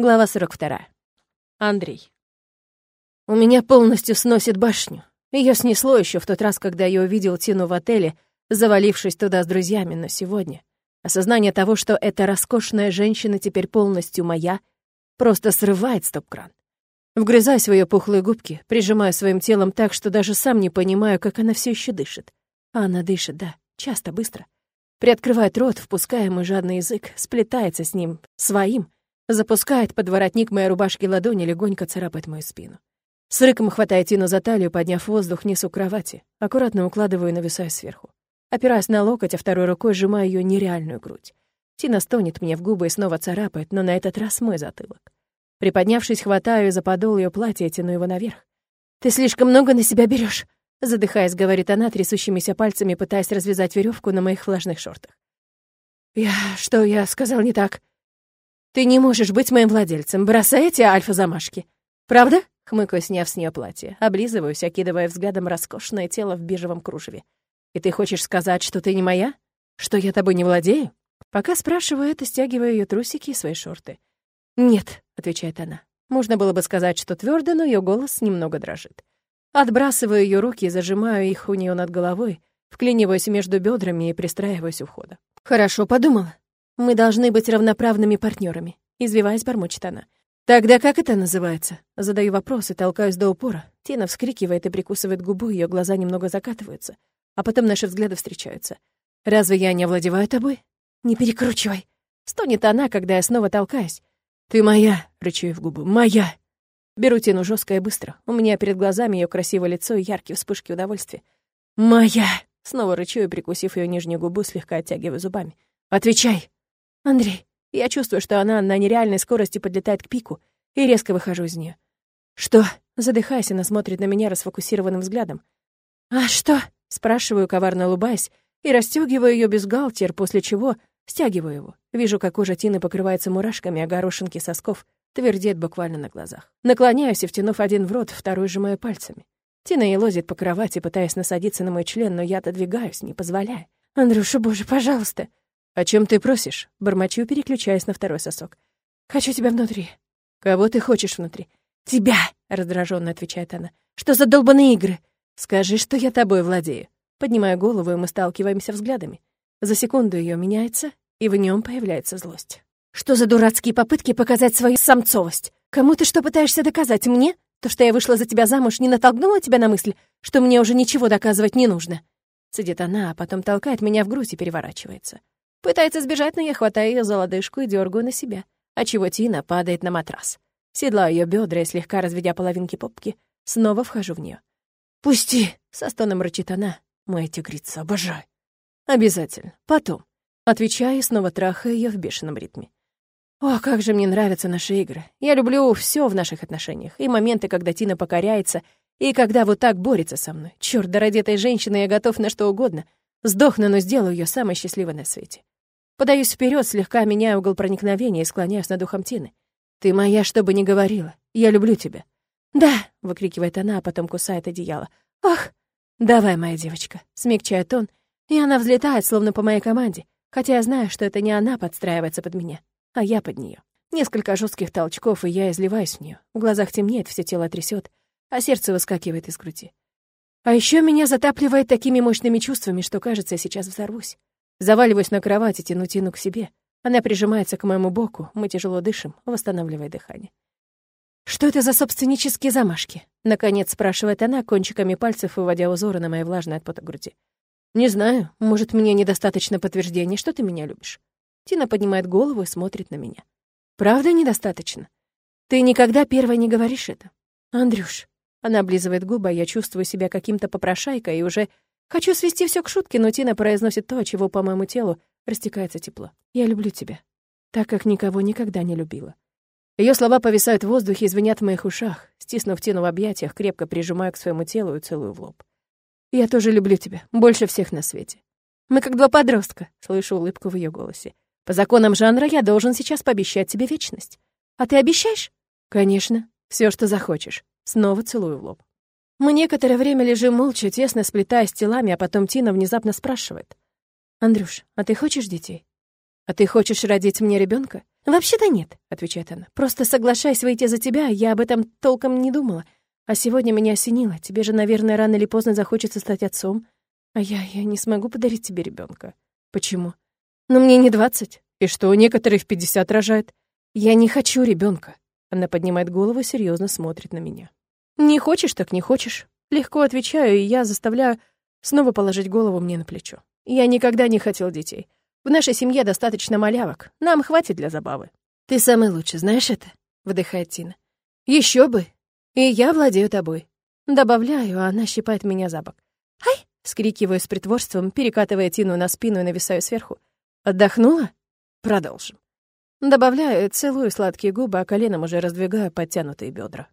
Глава 42. Андрей. У меня полностью сносит башню. Ее снесло еще в тот раз, когда я увидел Тину в отеле, завалившись туда с друзьями, но сегодня осознание того, что эта роскошная женщина теперь полностью моя, просто срывает стоп-кран. Вгрызаюсь в ее пухлые губки, прижимаю своим телом так, что даже сам не понимаю, как она все еще дышит. А она дышит, да, часто, быстро. Приоткрывает рот, впуская мой жадный язык, сплетается с ним, своим — Запускает под воротник моей рубашки ладони, легонько царапает мою спину. С рыком хватает Тину за талию, подняв воздух низу кровати. Аккуратно укладываю и нависаю сверху. Опираясь на локоть, а второй рукой сжимаю ее нереальную грудь. Тина стонет мне в губы и снова царапает, но на этот раз мой затылок. Приподнявшись, хватаю за подол ее платья и тяну его наверх. «Ты слишком много на себя берешь, задыхаясь, говорит она, трясущимися пальцами, пытаясь развязать веревку на моих влажных шортах. «Я... что я сказал не так?» Ты не можешь быть моим владельцем. Бросай эти альфа-замашки. Правда? Хмыкаю, сняв с нее платье. Облизываюсь, окидывая взглядом роскошное тело в бежевом кружеве. И ты хочешь сказать, что ты не моя? Что я тобой не владею? Пока спрашиваю это, стягиваю ее трусики и свои шорты. «Нет», — отвечает она. Можно было бы сказать, что твердо, но ее голос немного дрожит. Отбрасываю ее руки и зажимаю их у нее над головой, вклиниваюсь между бедрами и пристраиваюсь у входа. «Хорошо подумала. Мы должны быть равноправными партнерами, извиваясь, бормочет она. Тогда как это называется? Задаю вопрос и толкаюсь до упора. Тина вскрикивает и прикусывает губу, ее глаза немного закатываются, а потом наши взгляды встречаются. Разве я не овладеваю тобой? Не перекручивай. Стонет она, когда я снова толкаюсь. Ты моя, рычу в губы. Моя. Беру Тину жестко и быстро. У меня перед глазами ее красивое лицо и яркие вспышки удовольствия. Моя. Снова рычу и, прикусив ее нижнюю губу, слегка оттягиваю зубами. Отвечай. «Андрей, я чувствую, что она на нереальной скорости подлетает к пику, и резко выхожу из нее. «Что?» — задыхаясь, она смотрит на меня расфокусированным взглядом. «А что?» — спрашиваю, коварно улыбаясь, и расстегиваю ее бюстгальтер, после чего стягиваю его. Вижу, как кожа Тины покрывается мурашками, а горошинки сосков твердеет буквально на глазах. Наклоняюсь и, втянув один в рот, второй сжимаю пальцами. Тина елозит по кровати, пытаясь насадиться на мой член, но я отодвигаюсь, не позволяя. «Андрюша, боже, пожалуйста!» «О чем ты просишь?» Бормочу, переключаясь на второй сосок. «Хочу тебя внутри». «Кого ты хочешь внутри?» «Тебя!» — раздраженно отвечает она. «Что за долбаные игры? Скажи, что я тобой владею». Поднимаю голову, и мы сталкиваемся взглядами. За секунду ее меняется, и в нем появляется злость. «Что за дурацкие попытки показать свою самцовость? Кому ты что пытаешься доказать? Мне? То, что я вышла за тебя замуж, не натолкнуло тебя на мысль, что мне уже ничего доказывать не нужно?» Сидит она, а потом толкает меня в грудь и переворачивается. Пытается сбежать, но я хватаю ее за лодыжку и дергаю на себя, отчего Тина падает на матрас. Седлаю ее бедра и, слегка разведя половинки попки, снова вхожу в нее. «Пусти!» — со стоном рычит она. «Моя тигрица, обожаю!» «Обязательно. Потом». Отвечаю и снова трахаю ее в бешеном ритме. О, как же мне нравятся наши игры. Я люблю все в наших отношениях. И моменты, когда Тина покоряется, и когда вот так борется со мной. Черт, да ради этой женщины я готов на что угодно. Сдохну, но сделаю ее самой счастливой на свете. Подаюсь вперед, слегка меняя угол проникновения и склоняюсь над ухом Тины. «Ты моя, что бы ни говорила. Я люблю тебя». «Да!» — выкрикивает она, а потом кусает одеяло. «Ах!» «Давай, моя девочка!» — смягчает он, и она взлетает, словно по моей команде, хотя я знаю, что это не она подстраивается под меня, а я под нее. Несколько жестких толчков, и я изливаюсь в нее. В глазах темнеет, все тело трясет, а сердце выскакивает из груди. А еще меня затапливает такими мощными чувствами, что, кажется, я сейчас взорвусь. Заваливаюсь на кровати, тяну Тину к себе. Она прижимается к моему боку, мы тяжело дышим, восстанавливая дыхание. «Что это за собственнические замашки?» Наконец спрашивает она, кончиками пальцев выводя узоры на моей влажной от пота груди. «Не знаю, может, мне недостаточно подтверждения, что ты меня любишь». Тина поднимает голову и смотрит на меня. «Правда недостаточно? Ты никогда первой не говоришь это. Андрюш». Она облизывает губы, а я чувствую себя каким-то попрошайкой и уже Хочу свести все к шутке, но Тина произносит то, чего по моему телу растекается тепло. Я люблю тебя, так как никого никогда не любила. Ее слова повисают в воздухе и звенят в моих ушах. Стиснув Тину в объятиях, крепко прижимаю к своему телу и целую в лоб. «Я тоже люблю тебя, больше всех на свете. Мы как два подростка», — слышу улыбку в ее голосе. «По законам жанра я должен сейчас пообещать тебе вечность. А ты обещаешь?» «Конечно. Все, что захочешь». Снова целую в лоб. Мы некоторое время лежим молча, тесно сплетаясь телами, а потом Тина внезапно спрашивает. «Андрюш, а ты хочешь детей? А ты хочешь родить мне ребенка? «Вообще-то нет», — отвечает она. «Просто соглашаясь выйти за тебя, я об этом толком не думала. А сегодня меня осенило. Тебе же, наверное, рано или поздно захочется стать отцом. А я, я не смогу подарить тебе ребенка. Почему? Ну, мне не двадцать. И что, некоторые в пятьдесят рожают? Я не хочу ребенка. Она поднимает голову и серьезно смотрит на меня. Не хочешь, так не хочешь. Легко отвечаю, и я заставляю снова положить голову мне на плечо. Я никогда не хотел детей. В нашей семье достаточно малявок. Нам хватит для забавы. Ты самый лучший, знаешь это? Выдыхает Тина. Еще бы. И я владею тобой. Добавляю, а она щипает меня за бок. Ай! Скрикиваю с притворством, перекатывая Тину на спину и нависаю сверху. Отдохнула? Продолжим. Добавляю, целую сладкие губы, а коленом уже раздвигаю подтянутые бедра.